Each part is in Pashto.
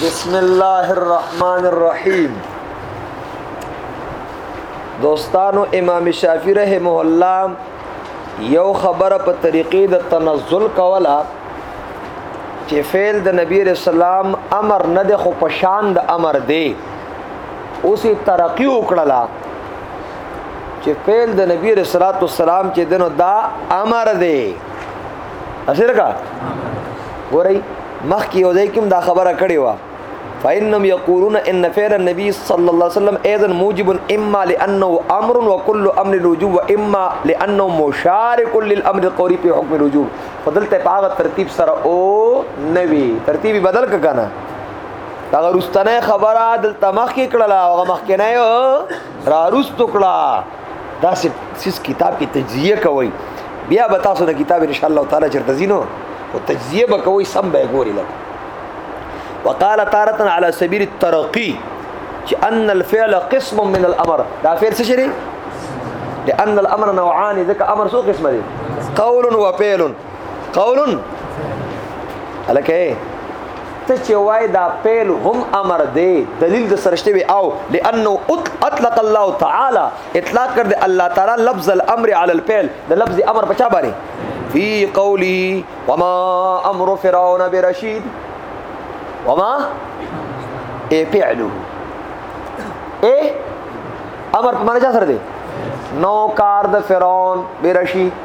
بسم الله الرحمن الرحیم دوستانو امام شافعی رحمه الله یو خبره په طریقې د تنزل کولا چې فعل د نبی رسول الله امر نه د خو پشان د امر دی اوسې ترقی وکړه چې فعل د نبی رسول الله صلوات والسلام چې دنو دا امر دی اسره کا ګورئ مخکې یو ځای کوم دا خبره کړې و فإنهم يقولون ان فعل النبي صلى الله عليه وسلم ايضا موجب اما لانه امر وكل امر الوجوب واما لانه مشارك للامر القوري في حكم الوجوب فضلته په هغه ترتیب سره او نوي ترتیب بدل ک کنه دا روستنه خبره دلته مخ کې کړله هغه مخ کې نه را روست کړه داسې سیس کتاب کې تجزیه کوي بیا به تاسو د کتاب ان شاء الله تعالی چرته زینو او تجزیه به کوي سم به ګوري لګ وقال تارة على سبيل الترقي چې ان الفعل قسم من الامر دا فعل څه شي لأن الأمر نوعان ذك أمر سو قسم دي قول وفعل قولن الکه ته چې وای دا پیل هم امر دی دلیل د سرشته وی او لانه اطلق الله تعالی اطلاق کړ دی الله تعالی لفظ الامر علی الفعل د لفظ امر بچا باندې فی قولی وما امر فرعون برشید وما ای فعله ای امر په معنی سره دی نو کار د فرعون برشید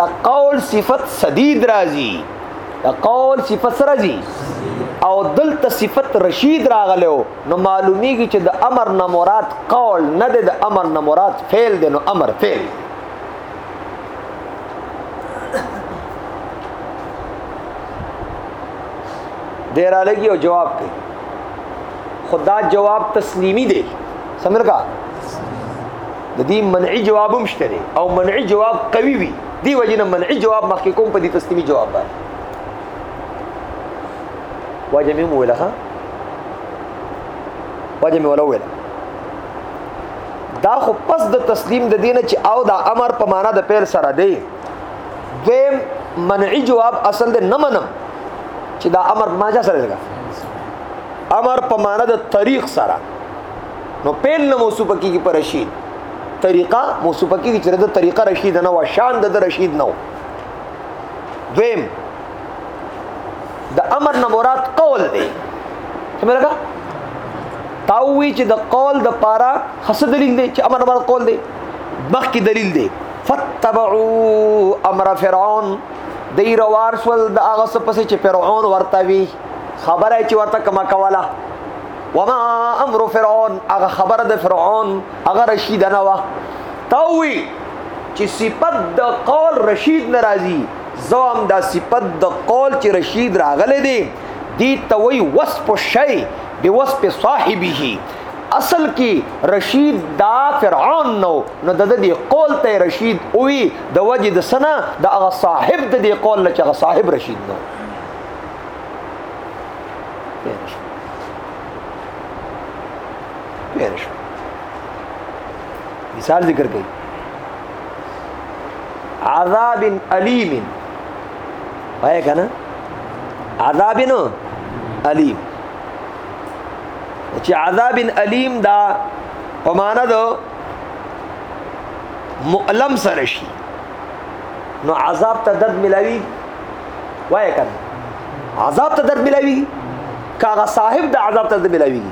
د قول صفت سدید راځي د قول صفت راځي او دلته صفت رشید راغلو نو معلومیږي چې د امر نه مراد قول نه د امر نه مراد فعل دی نو امر فعل دیر علیږي او جواب کوي خدا جواب تسلیمی دی سمجھ کا د دې منعي جواب هم شته او منعي جواب قوي وي دی وجنه منعي جواب مخکې کوم په دې تسلیمي جواب باندې واجه مې مولا ها واجه مې ولا ولا دا خو پس د تسلیم د دینه چې او دا امر په معنا د پیل سره دی دویم منعي جواب اصل د نه منم چې دا امر ما ځا سره لګا امر په معنا د طریق سره نو پیل نه موصوفه کیږي پر رشید طریقه موصوفه کیږي چې د طریقه رشید نه و شان د رشید نه و دویم د امر نه مراد قول دی سمه لګا تاوی چې د قول د پارا خاص دلیل دی چې امر نه مراد قول دی مخکې دلیل دی فتبعوا امر فرعون دی روار سول د هغه څه پسې چې فرعون ورته وی خبره چې ورته کما کوله وما امر فرعون هغه خبره د فرعون هغه رشید نه وا توي چې صفت د قول رشید ناراضي زوام دا صفت د قول چې رشید راغله دي دی توي وصف شي به وصف صاحبه اصل کې رشید دا فرعون نو نو د دې قول ته رشید وي د وجه د سنا د هغه صاحب د دې قول نه چې هغه صاحب رشید نو پیدا شو پیدا شو مثال ذکر کړي عذاب الیم پای کنه عذاب نو الیم چې عذاب الیم دا په معنا دو مؤلم سره شي نو عذاب ته دد ملاوي وای کنه عذاب ته درد ملاوي کاغه صاحب د عذاب ته درد ملاوي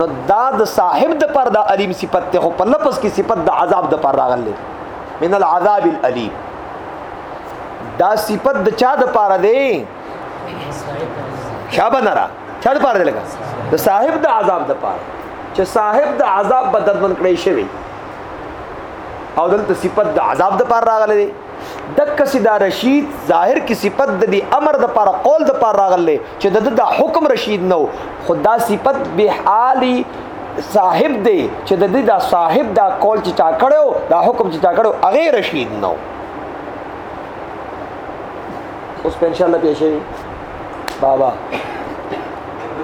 نو دا د صاحب د پر د علیم صفت ته خو په لفظ کې صفت د عذاب د پر راغله من العذاب الالم دا صفت د چا د پر دی شابه نه را چا د پر دی لګا د صاحب د عذاب د پر چې صاحب د عذاب بدرمن کړی شوی او دلته صفت د عذاب د پر راغله دک سیدا رشید ظاهر کی صفت د دې امر د پر قول د پر راغله چې د د حکم رشید نو خدا صفت به حالی صاحب دی چې د دې دا صاحب دا قول چې چا کړو دا حکم چې چا کړو هغه رشید نو اوس په ان شاء الله پیښې بابا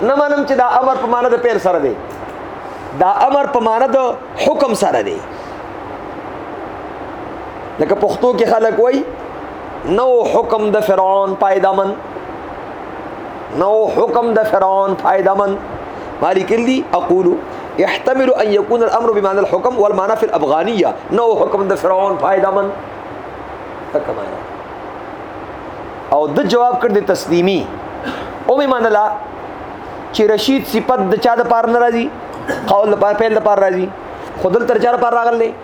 نه منم چې دا امر په معنی د پیر سره دی دا امر په معنی د حکم سره دی لکه پښتو کې خلک وای نو حکم د فرعون پایدمن نو حکم د فرعون پایدمن مالک لي اقول يحتمل ان يكون الامر بمعنى الحكم والمعنى في الافغانيه نو حکم د فرعون پایدمن تکما او د جواب کړ د تسلیمی او می منلا چې رشید صفت د چا د پار ناراضي قول د پار پیل د پار راضي خودل تر چا پر راغلې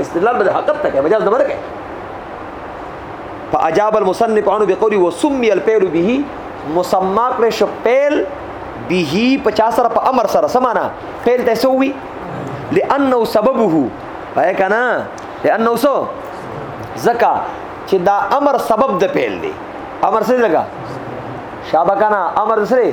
استدلال به حقیقت ته کوي مجاز نه ورکه فاجاب المصنف عنه بقوله وسمي الفعل به مسما کړ شو فعل به 50 سره په امر سره سمانا فعل ته سووي لانه سببه پای کنا لانه سو زکا چې دا امر سبب د فعل دی امر څه زګه شابه کنا امر سره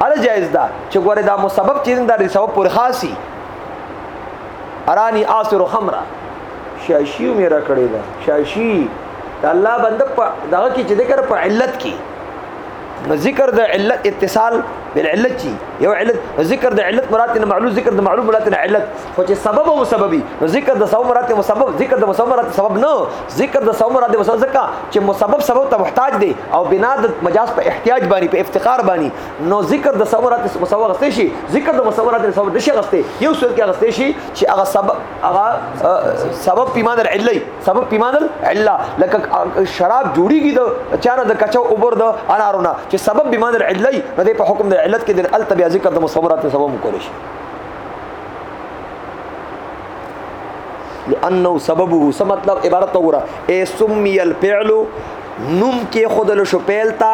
اړه جایز ده چې ګوره دا مسبب چې دا د سبب پر خاصي ارانی آسر خمره شاشی میرا کړی دا شاشی د الله بنده په دغه کې چې ذکر په علت کې نو ذکر د علت اتصال بالعلت چی یو علت ذکر د علت مراد نه معلوم ذکر د معلوم مراد نه علت خو چې سبب او مسببي نو ذکر د سبب مراد مسبب ذکر د مسبب مراد سبب نه ذکر د سبب مراد مسبب ځکه چې مسبب سبب ته محتاج دی او بنا د مجاز په احتیاج باندې په افتقار باندې نو ذکر د سبب مراد مسبب غستې شي ذکر د مسبب مراد سبب نشي غستې یو صورت کې غستې شي چې هغه سبب هغه سبب پیمان العلی سبب پیمان العلا لکه شراب جوړیږي د چانه د کچو اوبر د انارونه چې سبب بیمان العلی نه په حکم د علت کې د التبیا ذکر د مسبب مراد سبب کولی شي لانه سببه څه مطلب عبارت وګوره ای سمی الفعل نوم کې خودل شو پیل تا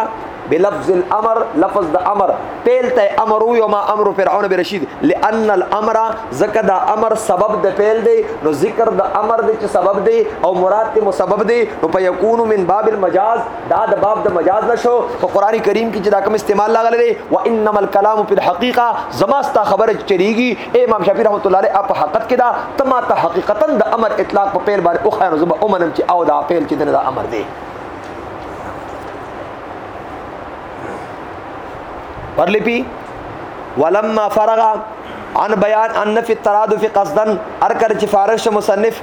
بلفظ الامر لفظ د امر پیل ته امر یو ما امر فرعون به رشید لان الامر زکه دا امر سبب د پیل دی نو ذکر د امر دی چې سبب دی او مراد ته مسبب دی نو په یکون من باب المجاز دا د باب د مجاز نشو په قران کریم کې چې دا کوم استعمال لاغلی دی و انما الكلام فی الحقیقه زما ستا خبره چریږي اے امام شافعی رحمت الله علیه په حقیقت کې دا تما ته حقیقتا د امر اطلاق په پیل باندې او خیر زما اومنم چې او دا پیل چې دا امر دی پرلی پی ولما فرغ عن بیان ان فی الترادف قصدا ارکر چې فارغ مصنف